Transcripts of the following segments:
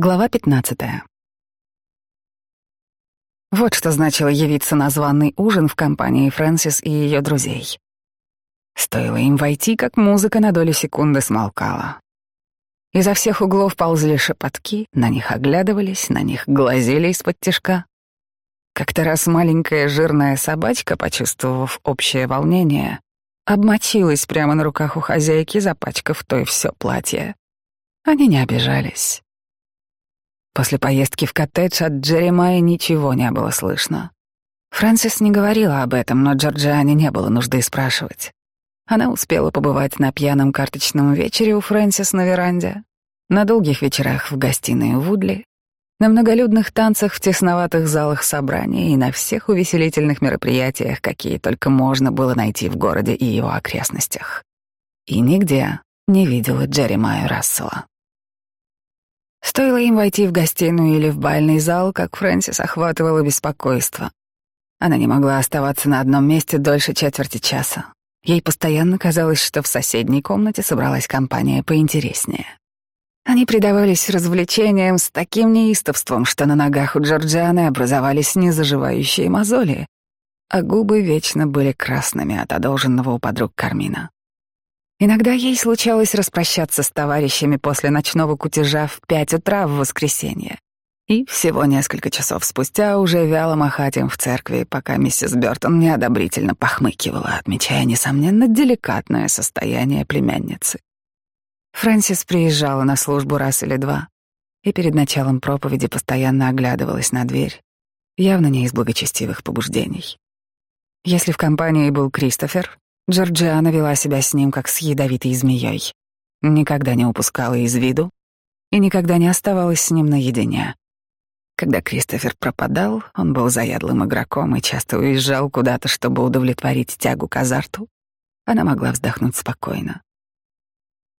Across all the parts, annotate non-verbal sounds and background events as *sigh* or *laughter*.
Глава 15. Вот что значило явиться на званый ужин в компании Фрэнсис и ее друзей. Стоило им войти, как музыка на долю секунды смолкала. Изо всех углов ползли шепотки, на них оглядывались, на них глазели из-под тишка. Как-то раз маленькая жирная собачка, почувствовав общее волнение, обмочилась прямо на руках у хозяйки, запачкав то и все платье. Они не обижались. После поездки в коттедж от Джеремая ничего не было слышно. Фрэнсис не говорила об этом, но Джорджиане не было нужды спрашивать. Она успела побывать на пьяном карточном вечере у Фрэнсис на веранде, на долгих вечерах в гостиной Вудли, на многолюдных танцах в тесноватых залах собраний и на всех увеселительных мероприятиях, какие только можно было найти в городе и его окрестностях. И нигде не видела Джеремая Рассела. Стоило им войти в гостиную или в бальный зал, как Фрэнсис охватывало беспокойство. Она не могла оставаться на одном месте дольше четверти часа. Ей постоянно казалось, что в соседней комнате собралась компания поинтереснее. Они предавались развлечениям с таким неистовством, что на ногах у Джорджианы образовались незаживающие мозоли, а губы вечно были красными от одолженного у подруг кармина. Иногда ей случалось распрощаться с товарищами после ночного кутежа в пять утра в воскресенье. И всего несколько часов спустя уже вяло махать им в церкви, пока миссис Бёртон неодобрительно похмыкивала, отмечая, несомненно, деликатное состояние племянницы. Фрэнсис приезжала на службу раз или два, и перед началом проповеди постоянно оглядывалась на дверь, явно не из благочестивых побуждений. Если в компании был Кристофер, Джорджиана вела себя с ним, как с ядовитой змеей. Никогда не упускала из виду и никогда не оставалась с ним наедине. Когда Кристофер пропадал, он был заядлым игроком и часто уезжал куда-то, чтобы удовлетворить тягу к азарту. Она могла вздохнуть спокойно.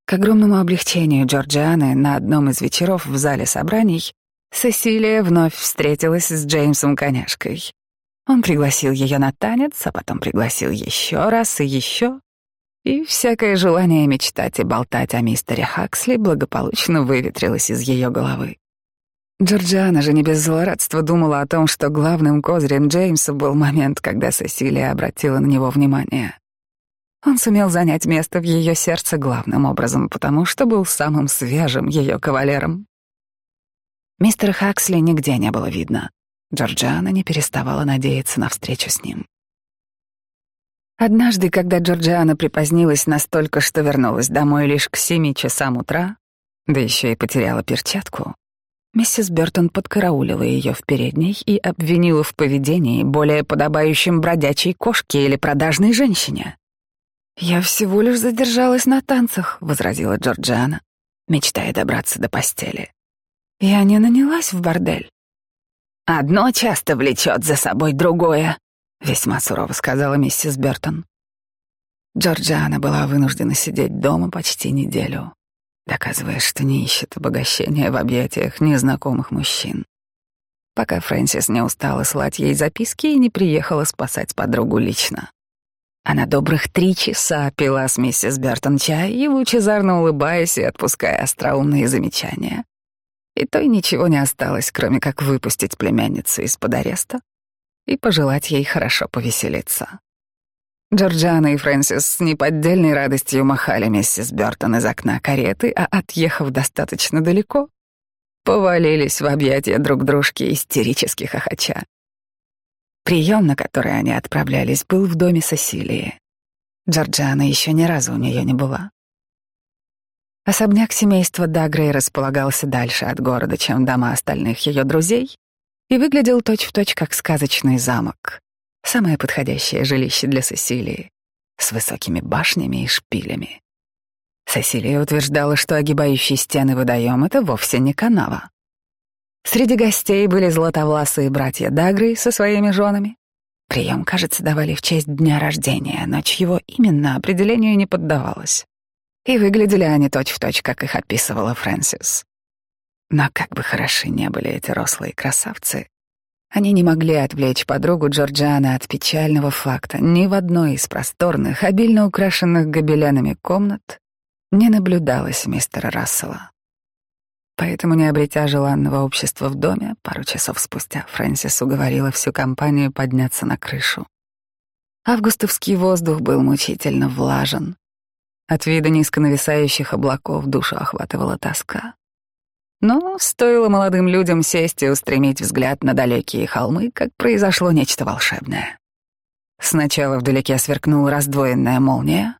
К огромному облегчению Джорджианы на одном из вечеров в зале собраний Сесилия вновь встретилась с Джеймсом Коняшкой. Он пригласил ее на танец, а потом пригласил еще раз и еще. И всякое желание мечтать и болтать о мистере Хаксли благополучно выветрилось из ее головы. Джорджиана же не без злорадства думала о том, что главным козырем Джеймса был момент, когда Сесилия обратила на него внимание. Он сумел занять место в ее сердце главным образом, потому что был самым свежим ее кавалером. Мистера Хаксли нигде не было видно. Джорджиана не переставала надеяться на встречу с ним. Однажды, когда Джорджиана припозднилась настолько, что вернулась домой лишь к семи часам утра, да еще и потеряла перчатку, миссис Бертон подкараулила ее в передней и обвинила в поведении, более подобающем бродячей кошке или продажной женщине. «Я всего лишь задержалась на танцах», — возразила Джорджиана, мечтая добраться до постели. «Я не нанялась в бордель. «Одно часто влечет за собой другое», — весьма сурово сказала миссис Бертон. Джорджиана была вынуждена сидеть дома почти неделю, доказывая, что не ищет обогащения в объятиях незнакомых мужчин. Пока Фрэнсис не устала слать ей записки и не приехала спасать подругу лично. Она добрых три часа пила с миссис Бертон чай и, лучезарно улыбаясь и отпуская остроумные замечания, и той ничего не осталось, кроме как выпустить племянницу из-под ареста и пожелать ей хорошо повеселиться. Джорджиана и Фрэнсис с неподдельной радостью махали миссис Бёртон из окна кареты, а отъехав достаточно далеко, повалились в объятия друг дружки истерически хохоча. Прием, на который они отправлялись, был в доме Сесилии. Джорджиана еще ни разу у нее не была. Особняк семейства Дагрей располагался дальше от города, чем дома остальных ее друзей, и выглядел точь-в-точь точь как сказочный замок. Самое подходящее жилище для Сесилии, с высокими башнями и шпилями. Сесилия утверждала, что огибающий стены водоем — это вовсе не канава. Среди гостей были златовласые братья Дагрей со своими женами. Прием, кажется, давали в честь дня рождения, но чьего именно определению не поддавалось. И выглядели они точь-в-точь, точь, как их описывала Фрэнсис. Но как бы хороши не были эти рослые красавцы, они не могли отвлечь подругу Джорджиана от печального факта. Ни в одной из просторных, обильно украшенных гобеленами комнат не наблюдалось мистера Рассела. По Поэтому, не обретя желанного общества в доме, пару часов спустя Фрэнсис уговорила всю компанию подняться на крышу. Августовский воздух был мучительно влажен. От вида низко нависающих облаков душу охватывала тоска. Но стоило молодым людям сесть и устремить взгляд на далекие холмы, как произошло нечто волшебное. Сначала вдалеке сверкнула раздвоенная молния,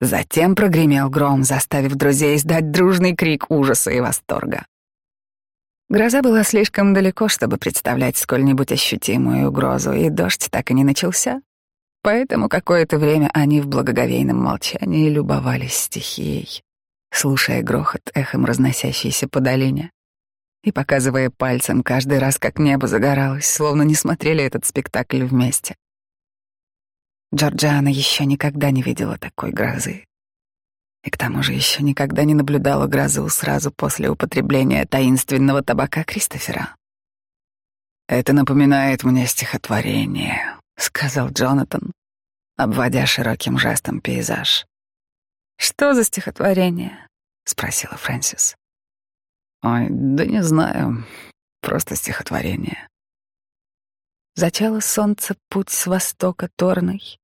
затем прогремел гром, заставив друзей издать дружный крик ужаса и восторга. Гроза была слишком далеко, чтобы представлять сколь-нибудь ощутимую угрозу, и дождь так и не начался. Поэтому какое-то время они в благоговейном молчании любовались стихией слушая грохот, эхом разносящийся по долине, и показывая пальцем каждый раз, как небо загоралось, словно не смотрели этот спектакль вместе. Джорджиана еще никогда не видела такой грозы. И к тому же еще никогда не наблюдала грозу сразу после употребления таинственного табака Кристофера. «Это напоминает мне стихотворение», — сказал Джонатан, обводя широким жестом пейзаж. «Что за стихотворение?» — спросила Фрэнсис. «Ой, да не знаю. Просто стихотворение». Зачало солнце путь с востока торный,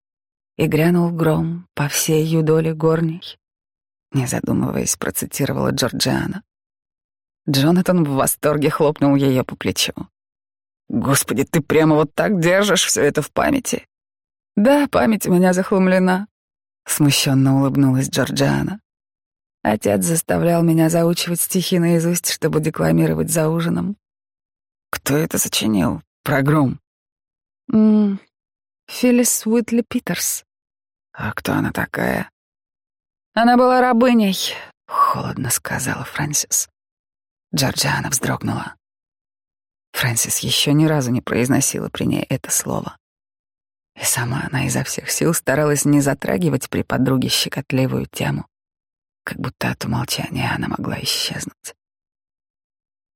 И грянул гром по всей юдоле горней. Не задумываясь, процитировала Джорджиана. Джонатан в восторге хлопнул ее по плечу. «Господи, ты прямо вот так держишь все это в памяти?» «Да, память у меня захламлена», Смущенно улыбнулась Джорджиана. Отец заставлял меня заучивать стихи наизусть, чтобы декламировать за ужином. Кто это сочинил? Про гром? Ммм, Филлис Уитли Питерс. А кто она такая? Она была рабыней, холодно сказала Фрэнсис. Джорджиана вздрогнула. Фрэнсис еще ни разу не произносила при ней это слово. Сама она изо всех сил старалась не затрагивать при подруге щекотливую тему, как будто от умолчания она могла исчезнуть.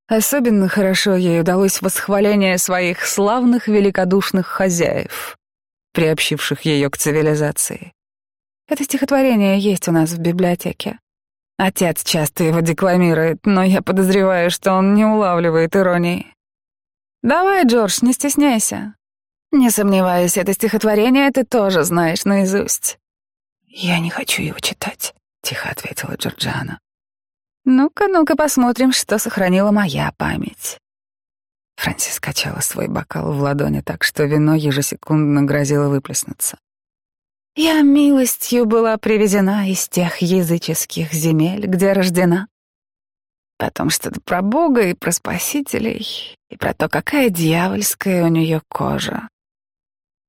Особенно хорошо ей удалось восхваление своих славных великодушных хозяев, приобщивших ее к цивилизации. Это стихотворение есть у нас в библиотеке. Отец часто его декламирует, но я подозреваю, что он не улавливает иронии. «Давай, Джордж, не стесняйся. Не сомневаюсь, это стихотворение ты тоже знаешь наизусть. Я не хочу его читать, тихо ответила Джорджана. Ну-ка, ну-ка посмотрим, что сохранила моя память. Фрэнсис качала свой бокал в ладони так, что вино ежесекундно грозило выплеснуться. Я милостью была привезена из тех языческих земель, где рождена. Потом что-то про Бога и про спасителей, и про то, какая дьявольская у нее кожа.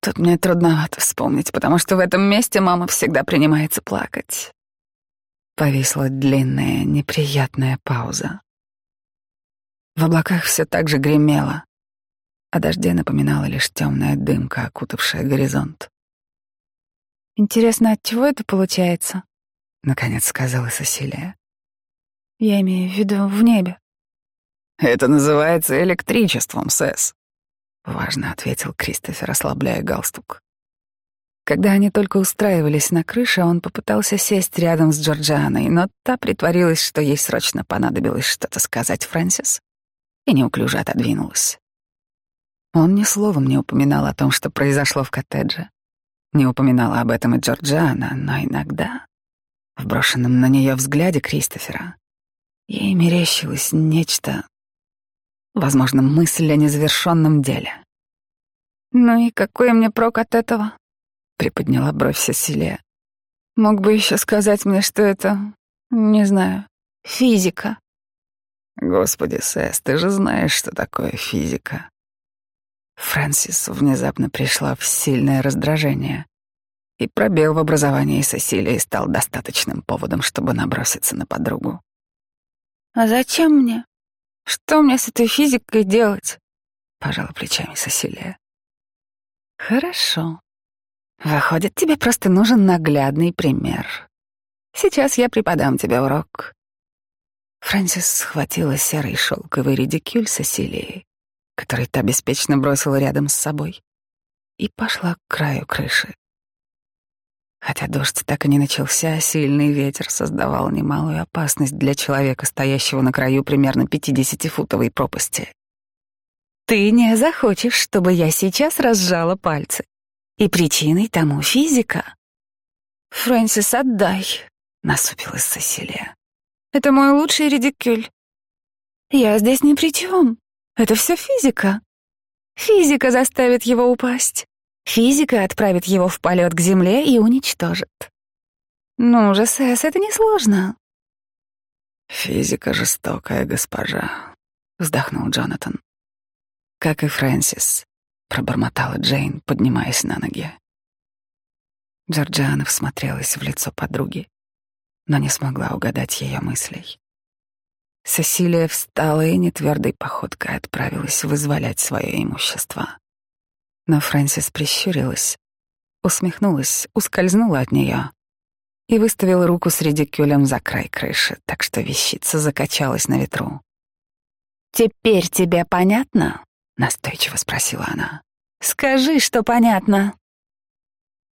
Тут мне трудновато вспомнить, потому что в этом месте мама всегда принимается плакать. Повисла длинная, неприятная пауза. В облаках все так же гремело, а дожде напоминала лишь темная дымка, окутавшая горизонт. «Интересно, от чего это получается?» — наконец сказала Сесилия. «Я имею в виду в небе». «Это называется электричеством, Сэс», — важно ответил Кристофер, ослабляя галстук. Когда они только устраивались на крыше, он попытался сесть рядом с Джорджианой, но та притворилась, что ей срочно понадобилось что-то сказать Фрэнсис, и неуклюже отодвинулась. Он ни словом не упоминал о том, что произошло в коттедже. Не упоминала об этом и Джорджиана, но иногда, в брошенном на нее взгляде Кристофера, ей мерещилось нечто, Возможно, мысль о незавершенном деле. «Ну и какой мне прок от этого?» — приподняла бровь Сесилия. «Мог бы еще сказать мне, что это, не знаю, физика». «Господи, Сэс, ты же знаешь, что такое физика». Фрэнсис внезапно пришла в сильное раздражение, и пробел в образовании Сесилии стал достаточным поводом, чтобы наброситься на подругу. «А зачем мне?» Что мне с этой физикой делать? Пожала плечами Сесилия. Хорошо. Выходит, тебе просто нужен наглядный пример. Сейчас я преподам тебе урок. Фрэнсис схватила серый шелковый редикюль Сесилии, который та беспечно бросила рядом с собой, и пошла к краю крыши. Хотя дождь так и не начался, сильный ветер создавал немалую опасность для человека, стоящего на краю примерно 50-футовой пропасти. «Ты не захочешь, чтобы я сейчас разжала пальцы. И причиной тому физика». «Фрэнсис, отдай», — насупилась Сесилия. «Это мой лучший редикюль. Я здесь ни при чем. Это все физика. Физика заставит его упасть. Физика отправит его в полет к Земле и уничтожит. Ну же, Сэс, это несложно. Физика жестокая госпожа, вздохнул Джонатан. Как и Фрэнсис, пробормотала Джейн, поднимаясь на ноги. Джорджиана всмотрелась в лицо подруги, но не смогла угадать ее мыслей. Сесилия встала и нетвердой походкой отправилась вызволять свое имущество. Но Фрэнсис прищурилась, усмехнулась, ускользнула от нее и выставила руку с редикюлем за край крыши, так что вещица закачалась на ветру. «Теперь тебе понятно?» — настойчиво спросила она. «Скажи, что понятно».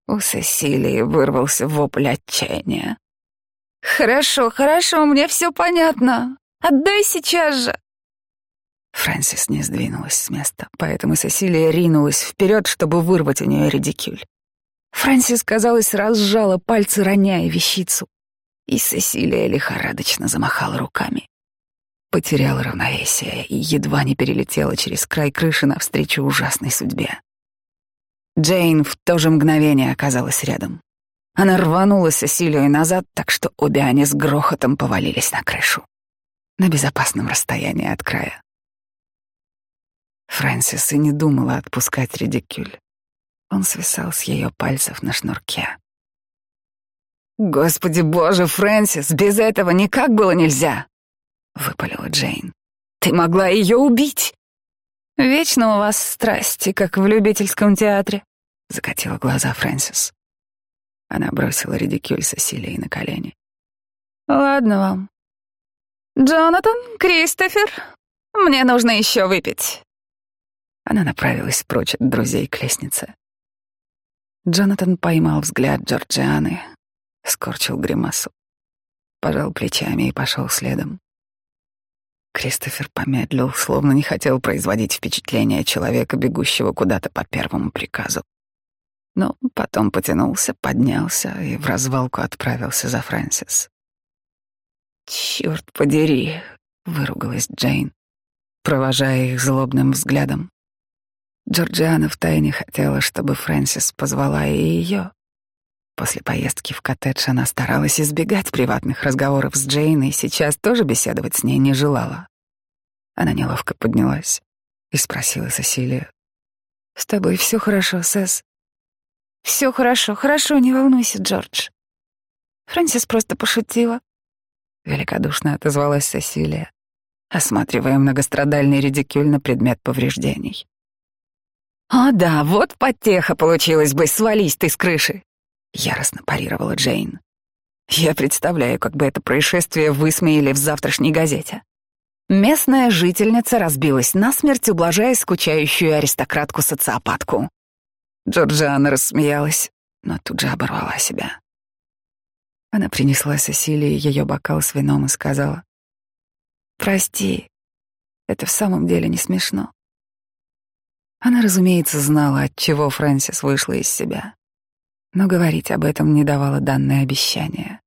У Сесилии вырвался вопль отчаяния. «Хорошо, хорошо, мне все понятно. Отдай сейчас же!» Фрэнсис не сдвинулась с места, поэтому Сесилия ринулась вперед, чтобы вырвать у нее редикюль. Фрэнсис, казалось, разжала пальцы, роняя вещицу, и Сесилия лихорадочно замахала руками. Потеряла равновесие и едва не перелетела через край крыши навстречу ужасной судьбе. Джейн в то же мгновение оказалась рядом. Она рванула Сесилию назад, так что обе они с грохотом повалились на крышу на безопасном расстоянии от края. Фрэнсис и не думала отпускать редикюль. Он свисал с ее пальцев на шнурке. «Господи боже, Фрэнсис, без этого никак было нельзя!» — выпалила Джейн. «Ты могла ее убить!» «Вечно у вас страсти, как в любительском театре», — закатила глаза Фрэнсис. Она бросила редикюль Сесилии на колени. «Ладно вам. «Джонатан, Кристофер, мне нужно еще выпить». Она направилась прочь от друзей к лестнице. Джонатан поймал взгляд Джорджианы, скорчил гримасу, пожал плечами и пошел следом. Кристофер помедлил, словно не хотел производить впечатление человека, бегущего куда-то по первому приказу. Но потом потянулся, поднялся и в развалку отправился за Фрэнсис. «Черт подери!» — выругалась Джейн, провожая их злобным взглядом. Джорджиана втайне хотела, чтобы Фрэнсис позвала и ее. После поездки в коттедж она старалась избегать приватных разговоров с Джейн и сейчас тоже беседовать с ней не желала. Она неловко поднялась и спросила Сесилию. «С тобой все хорошо, Сэс?» «Все хорошо, хорошо, не волнуйся, Джордж». Фрэнсис просто пошутила великодушно отозвалась Сесилия, осматривая многострадальный редикюль на предмет повреждений. «О да, вот потеха получилась бы, свались ты с крыши!» — яростно парировала Джейн. «Я представляю, как бы это происшествие высмеяли в завтрашней газете». Местная жительница разбилась насмерть, ублажая скучающую аристократку-социопатку. Джорджиана рассмеялась, но тут же оборвала себя. Она принесла Сесилии ее бокал с вином и сказала, «Прости, это в самом деле не смешно». Она, разумеется, знала, от чего Фрэнсис вышла из себя, но говорить об этом не давало данное обещание.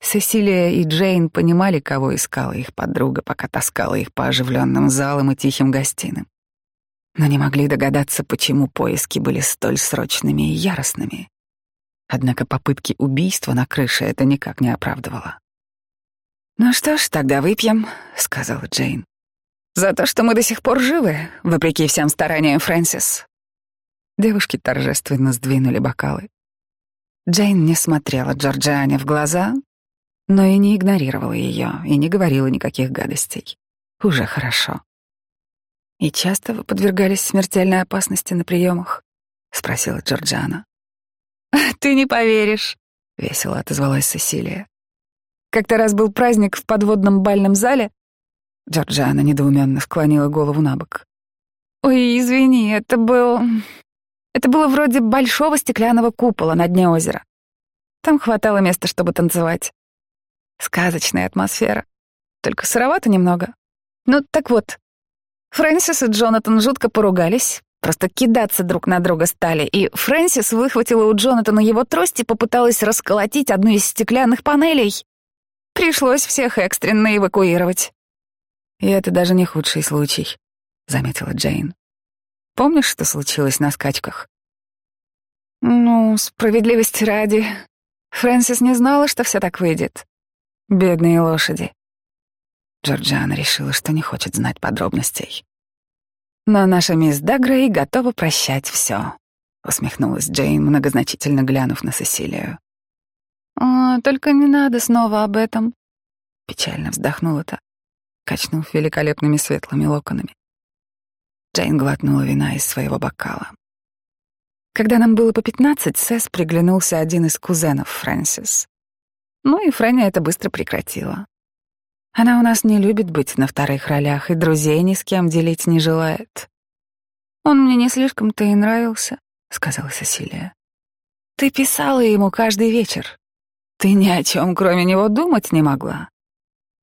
Сесилия и Джейн понимали, кого искала их подруга, пока таскала их по оживленным залам и тихим гостиным, но не могли догадаться, почему поиски были столь срочными и яростными. Однако попытки убийства на крыше это никак не оправдывало. «Ну что ж, тогда выпьем», — сказала Джейн. «За то, что мы до сих пор живы, вопреки всем стараниям Фрэнсис». Девушки торжественно сдвинули бокалы. Джейн не смотрела Джорджиане в глаза, но и не игнорировала ее, и не говорила никаких гадостей. Уже хорошо. «И часто вы подвергались смертельной опасности на приемах?» — спросила Джорджиана. *laughs* «Ты не поверишь», — весело отозвалась Сесилия. «Как-то раз был праздник в подводном бальном зале». Джорджиана недоуменно склонила голову на бок. «Ой, извини, это был... Это было вроде большого стеклянного купола на дне озера. Там хватало места, чтобы танцевать. Сказочная атмосфера. Только сыровато немного. Ну, так вот. Фрэнсис и Джонатан жутко поругались, просто кидаться друг на друга стали, и Фрэнсис выхватила у Джонатана его трость и попыталась расколотить одну из стеклянных панелей. Пришлось всех экстренно эвакуировать. «И это даже не худший случай», — заметила Джейн. «Помнишь, что случилось на скачках?» «Ну, справедливости ради. Фрэнсис не знала, что все так выйдет. Бедные лошади». Джорджиана решила, что не хочет знать подробностей. «Но наша мисс Дагрей готова прощать все», — усмехнулась Джейн, многозначительно глянув на Сесилию. «О, только не надо снова об этом», — печально вздохнула та качнув великолепными светлыми локонами. Джейн глотнула вина из своего бокала. Когда нам было по пятнадцать, Сэс приглянулся один из кузенов Фрэнсис. Ну и Фрэнни это быстро прекратила. Она у нас не любит быть на вторых ролях и друзей ни с кем делить не желает. «Он мне не слишком-то и нравился», — сказала Сесилия. «Ты писала ему каждый вечер. Ты ни о чем, кроме него, думать не могла.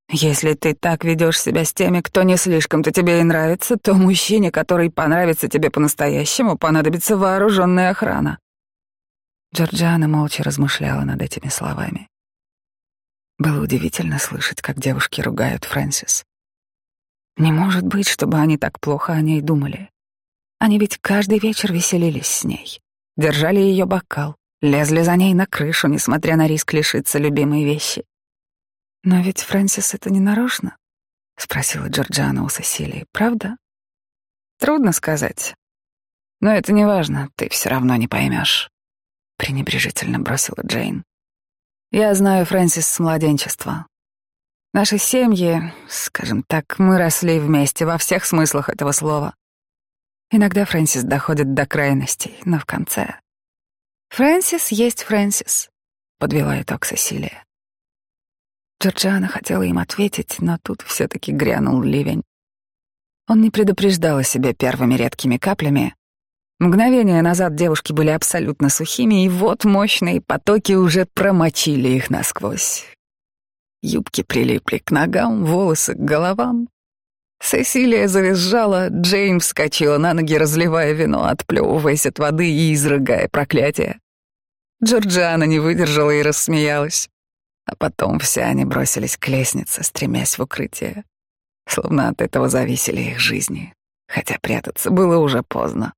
Если ты так ведешь себя с теми, кто не слишком-то тебе и нравится, то мужчине, который понравится тебе по-настоящему, понадобится вооруженная охрана. Джорджиана молча размышляла над этими словами. Было удивительно слышать, как девушки ругают Фрэнсис. Не может быть, чтобы они так плохо о ней думали. Они ведь каждый вечер веселились с ней, держали ее бокал, лезли за ней на крышу, несмотря на риск лишиться любимой вещи. «Но ведь Фрэнсис это не нарочно?» — спросила Джорджана у Сесилии. «Правда?» «Трудно сказать. Но это не важно, ты все равно не поймешь. пренебрежительно бросила Джейн. «Я знаю Фрэнсис с младенчества. Наши семьи, скажем так, мы росли вместе во всех смыслах этого слова. Иногда Фрэнсис доходит до крайностей, но в конце... «Фрэнсис есть Фрэнсис», — подвела итог Сесилия. Джорджиана хотела им ответить, но тут все таки грянул ливень. Он не предупреждал о себе первыми редкими каплями. Мгновение назад девушки были абсолютно сухими, и вот мощные потоки уже промочили их насквозь. Юбки прилипли к ногам, волосы к головам. Сесилия завизжала, Джейн вскочила на ноги, разливая вино, отплевываясь от воды и изрыгая проклятие. Джорджиана не выдержала и рассмеялась. А потом все они бросились к лестнице, стремясь в укрытие. Словно от этого зависели их жизни. Хотя прятаться было уже поздно.